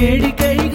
வேடிக்கை